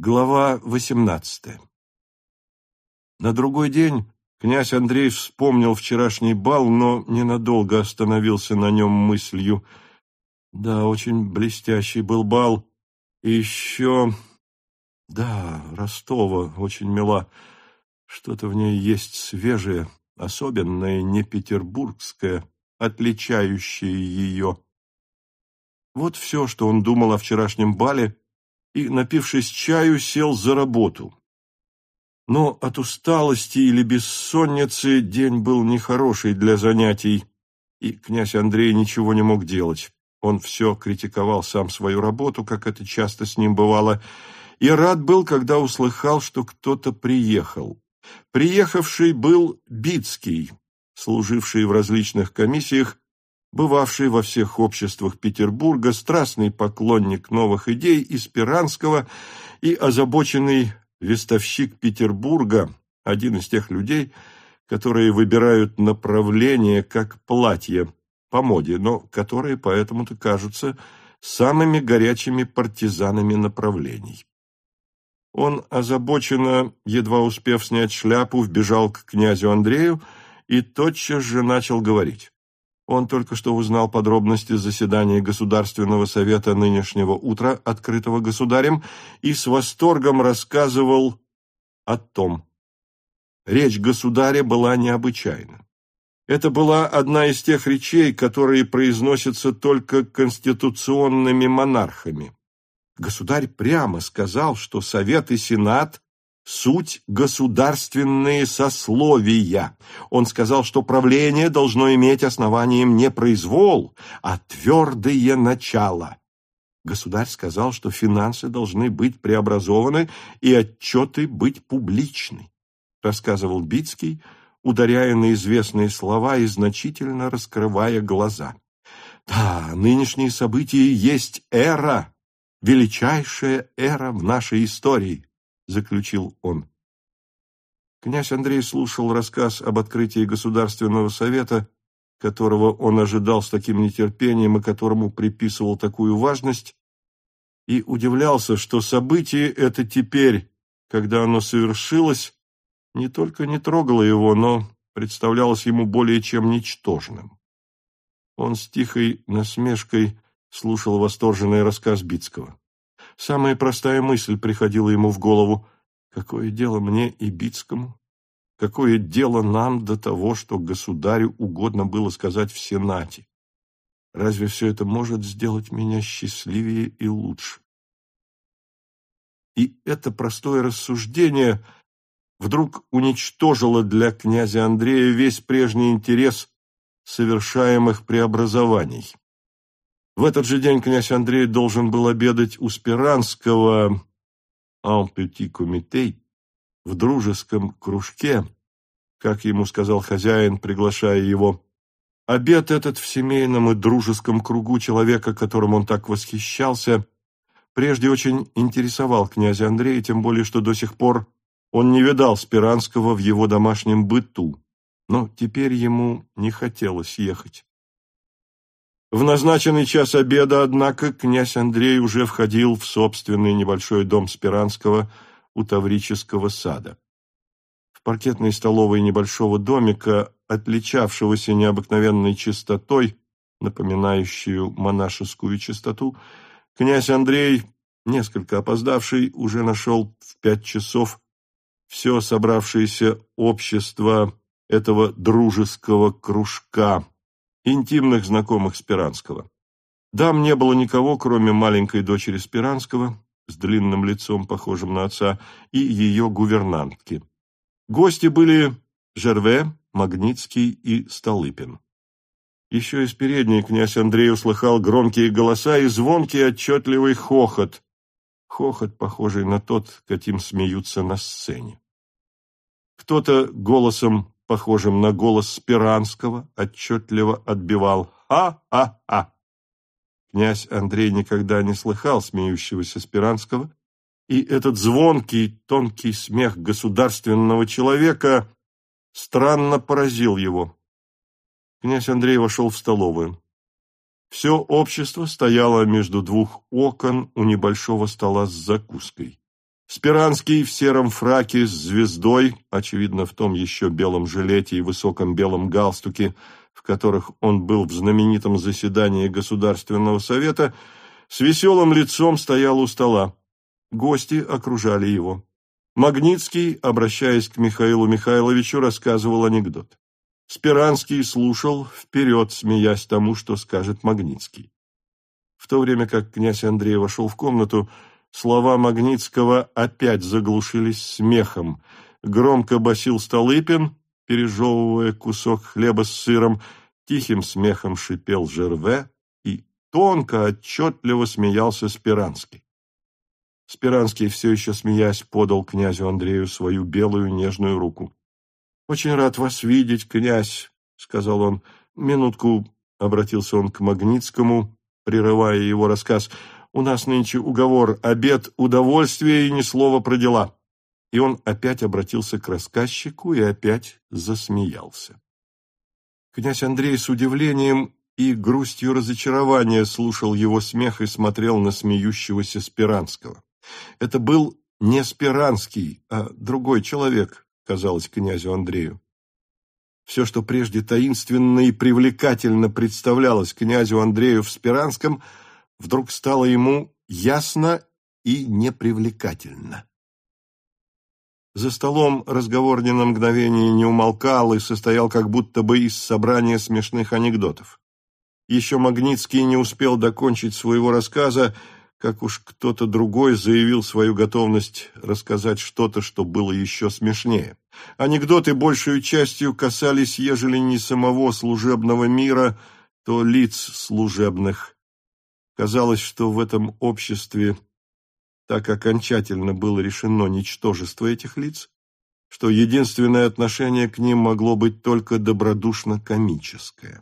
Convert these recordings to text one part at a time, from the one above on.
Глава восемнадцатая На другой день князь Андрей вспомнил вчерашний бал, но ненадолго остановился на нем мыслью. Да, очень блестящий был бал. И еще... Да, Ростова очень мила. Что-то в ней есть свежее, особенное, не петербургское, отличающее ее. Вот все, что он думал о вчерашнем бале, и, напившись чаю, сел за работу. Но от усталости или бессонницы день был нехороший для занятий, и князь Андрей ничего не мог делать. Он все критиковал сам свою работу, как это часто с ним бывало, и рад был, когда услыхал, что кто-то приехал. Приехавший был Бицкий, служивший в различных комиссиях бывавший во всех обществах Петербурга, страстный поклонник новых идей Испиранского и озабоченный вестовщик Петербурга, один из тех людей, которые выбирают направление как платье по моде, но которые поэтому-то кажутся самыми горячими партизанами направлений. Он озабоченно, едва успев снять шляпу, вбежал к князю Андрею и тотчас же начал говорить. Он только что узнал подробности заседания Государственного совета нынешнего утра, открытого государем, и с восторгом рассказывал о том. Речь государя была необычайна. Это была одна из тех речей, которые произносятся только конституционными монархами. Государь прямо сказал, что Совет и Сенат суть государственные сословия. Он сказал, что правление должно иметь основанием не произвол, а твердые начала. Государь сказал, что финансы должны быть преобразованы и отчеты быть публичны, рассказывал Бицкий, ударяя на известные слова и значительно раскрывая глаза. Да, нынешние события есть эра, величайшая эра в нашей истории заключил он. Князь Андрей слушал рассказ об открытии Государственного совета, которого он ожидал с таким нетерпением и которому приписывал такую важность, и удивлялся, что событие это теперь, когда оно совершилось, не только не трогало его, но представлялось ему более чем ничтожным. Он с тихой насмешкой слушал восторженный рассказ Бицкого. Самая простая мысль приходила ему в голову. Какое дело мне и Бицкому? Какое дело нам до того, что государю угодно было сказать в Сенате? Разве все это может сделать меня счастливее и лучше? И это простое рассуждение вдруг уничтожило для князя Андрея весь прежний интерес совершаемых преобразований. В этот же день князь Андрей должен был обедать у Спиранского «en petit comité» в дружеском кружке, как ему сказал хозяин, приглашая его. Обед этот в семейном и дружеском кругу человека, которым он так восхищался, прежде очень интересовал князя Андрея, тем более, что до сих пор он не видал Спиранского в его домашнем быту. Но теперь ему не хотелось ехать. В назначенный час обеда, однако, князь Андрей уже входил в собственный небольшой дом Спиранского у Таврического сада. В паркетной столовой небольшого домика, отличавшегося необыкновенной чистотой, напоминающую монашескую чистоту, князь Андрей, несколько опоздавший, уже нашел в пять часов все собравшееся общество этого дружеского кружка, интимных знакомых Спиранского. Дам не было никого, кроме маленькой дочери Спиранского, с длинным лицом, похожим на отца, и ее гувернантки. Гости были Жерве, Магнитский и Столыпин. Еще из передней князь Андрей услыхал громкие голоса и звонкий отчетливый хохот. Хохот, похожий на тот, каким смеются на сцене. Кто-то голосом похожим на голос Спиранского, отчетливо отбивал «Ха-ха-ха!». Князь Андрей никогда не слыхал смеющегося Спиранского, и этот звонкий, тонкий смех государственного человека странно поразил его. Князь Андрей вошел в столовую. Все общество стояло между двух окон у небольшого стола с закуской. Спиранский в сером фраке с звездой, очевидно, в том еще белом жилете и высоком белом галстуке, в которых он был в знаменитом заседании Государственного совета, с веселым лицом стоял у стола. Гости окружали его. Магнитский, обращаясь к Михаилу Михайловичу, рассказывал анекдот. Спиранский слушал, вперед смеясь тому, что скажет Магнитский. В то время как князь Андрей вошел в комнату, Слова Магнитского опять заглушились смехом. Громко басил Столыпин, пережевывая кусок хлеба с сыром, тихим смехом шипел Жерве и тонко, отчетливо смеялся Спиранский. Спиранский, все еще смеясь, подал князю Андрею свою белую нежную руку. — Очень рад вас видеть, князь, — сказал он. — Минутку, — обратился он к Магнитскому, прерывая его рассказ, — у нас нынче уговор, обед, удовольствие и ни слова про дела». И он опять обратился к рассказчику и опять засмеялся. Князь Андрей с удивлением и грустью разочарования слушал его смех и смотрел на смеющегося Спиранского. Это был не Спиранский, а другой человек, казалось князю Андрею. Все, что прежде таинственно и привлекательно представлялось князю Андрею в Спиранском – вдруг стало ему ясно и непривлекательно. За столом разговор ни на мгновение не умолкал и состоял как будто бы из собрания смешных анекдотов. Еще Магнитский не успел докончить своего рассказа, как уж кто-то другой заявил свою готовность рассказать что-то, что было еще смешнее. Анекдоты большую частью касались, ежели не самого служебного мира, то лиц служебных. Казалось, что в этом обществе так окончательно было решено ничтожество этих лиц, что единственное отношение к ним могло быть только добродушно-комическое.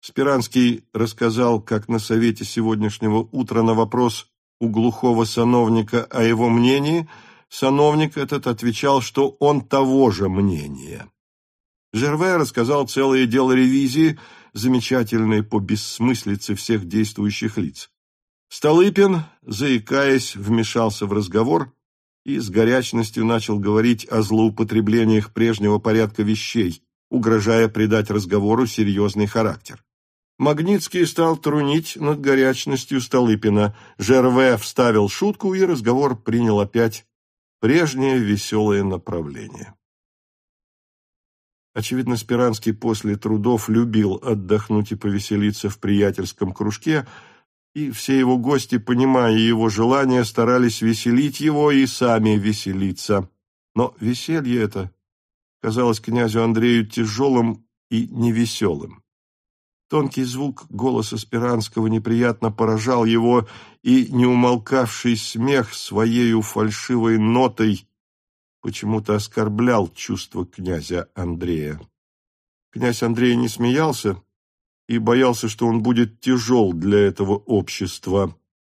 Спиранский рассказал, как на совете сегодняшнего утра на вопрос у глухого сановника о его мнении, сановник этот отвечал, что он того же мнения. Жерве рассказал целое дело ревизии – замечательные по бессмыслице всех действующих лиц. Столыпин, заикаясь, вмешался в разговор и с горячностью начал говорить о злоупотреблениях прежнего порядка вещей, угрожая придать разговору серьезный характер. Магнитский стал трунить над горячностью Столыпина, Жерве вставил шутку, и разговор принял опять прежнее веселое направление. Очевидно, Спиранский после трудов любил отдохнуть и повеселиться в приятельском кружке, и все его гости, понимая его желание, старались веселить его и сами веселиться. Но веселье это казалось князю Андрею тяжелым и невеселым. Тонкий звук голоса Спиранского неприятно поражал его, и неумолкавший смех своею фальшивой нотой почему-то оскорблял чувства князя Андрея. Князь Андрей не смеялся и боялся, что он будет тяжел для этого общества,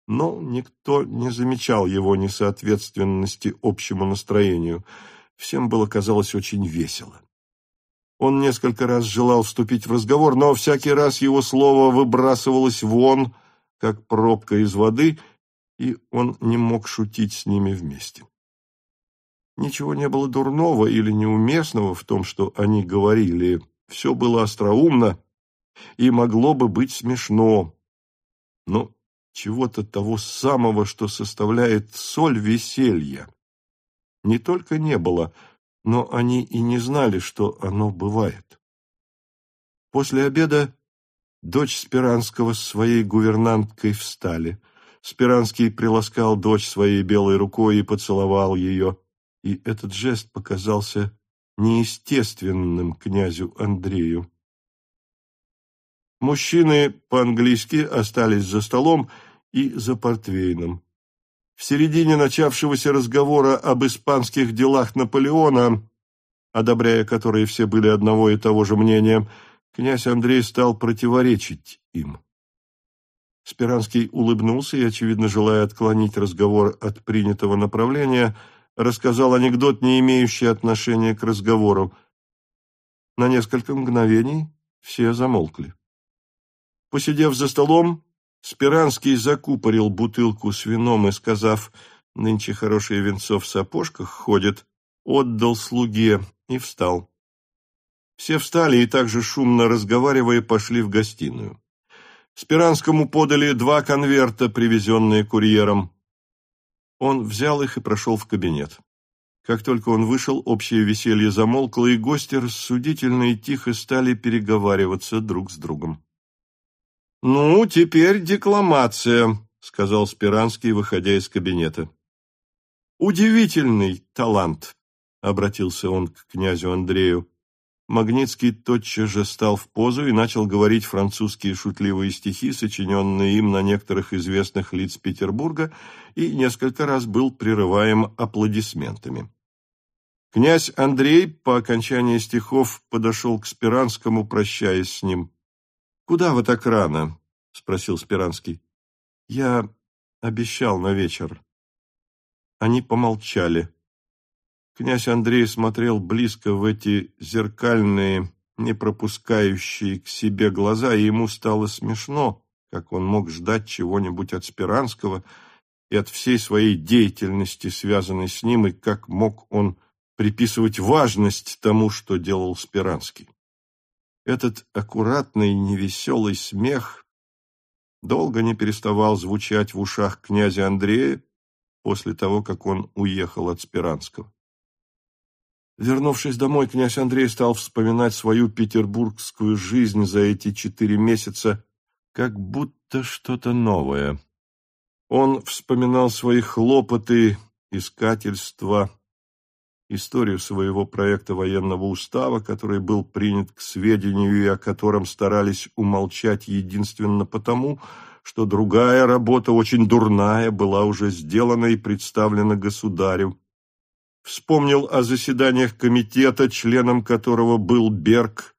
но никто не замечал его несоответственности общему настроению. Всем было, казалось, очень весело. Он несколько раз желал вступить в разговор, но всякий раз его слово выбрасывалось вон, как пробка из воды, и он не мог шутить с ними вместе. Ничего не было дурного или неуместного в том, что они говорили. Все было остроумно и могло бы быть смешно. Но чего-то того самого, что составляет соль веселья, не только не было, но они и не знали, что оно бывает. После обеда дочь Спиранского с своей гувернанткой встали. Спиранский приласкал дочь своей белой рукой и поцеловал ее и этот жест показался неестественным князю Андрею. Мужчины по-английски остались за столом и за портвейном. В середине начавшегося разговора об испанских делах Наполеона, одобряя которые все были одного и того же мнения, князь Андрей стал противоречить им. Спиранский улыбнулся и, очевидно, желая отклонить разговор от принятого направления, рассказал анекдот, не имеющий отношения к разговору. На несколько мгновений все замолкли. Посидев за столом, Спиранский закупорил бутылку с вином и, сказав нынче хороший Венцов в сапожках ходит, отдал слуге и встал. Все встали и также шумно разговаривая пошли в гостиную. Спиранскому подали два конверта, привезенные курьером. Он взял их и прошел в кабинет. Как только он вышел, общее веселье замолкло, и гости рассудительно и тихо стали переговариваться друг с другом. «Ну, теперь декламация», — сказал Спиранский, выходя из кабинета. «Удивительный талант», — обратился он к князю Андрею. Магнитский тотчас же стал в позу и начал говорить французские шутливые стихи, сочиненные им на некоторых известных лиц Петербурга, и несколько раз был прерываем аплодисментами. Князь Андрей по окончании стихов подошел к Спиранскому, прощаясь с ним. «Куда вы так рано?» — спросил Спиранский. «Я обещал на вечер». Они помолчали. Князь Андрей смотрел близко в эти зеркальные, не пропускающие к себе глаза, и ему стало смешно, как он мог ждать чего-нибудь от Спиранского и от всей своей деятельности, связанной с ним, и как мог он приписывать важность тому, что делал Спиранский. Этот аккуратный, невеселый смех долго не переставал звучать в ушах князя Андрея после того, как он уехал от Спиранского. Вернувшись домой, князь Андрей стал вспоминать свою петербургскую жизнь за эти четыре месяца, как будто что-то новое. Он вспоминал свои хлопоты, искательства, историю своего проекта военного устава, который был принят к сведению и о котором старались умолчать единственно потому, что другая работа, очень дурная, была уже сделана и представлена государю вспомнил о заседаниях комитета, членом которого был Берг,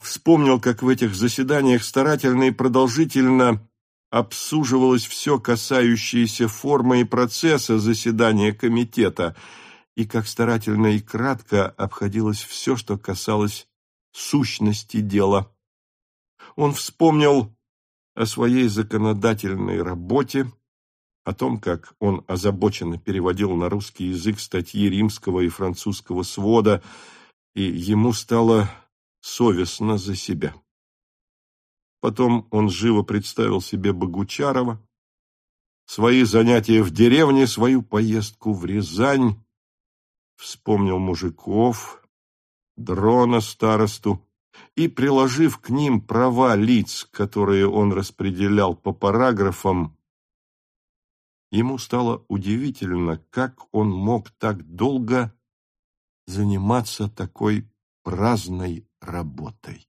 вспомнил, как в этих заседаниях старательно и продолжительно обсуживалось все, касающееся формы и процесса заседания комитета, и как старательно и кратко обходилось все, что касалось сущности дела. Он вспомнил о своей законодательной работе, о том, как он озабоченно переводил на русский язык статьи римского и французского свода, и ему стало совестно за себя. Потом он живо представил себе Богучарова, свои занятия в деревне, свою поездку в Рязань, вспомнил мужиков, дрона старосту, и, приложив к ним права лиц, которые он распределял по параграфам, Ему стало удивительно, как он мог так долго заниматься такой праздной работой.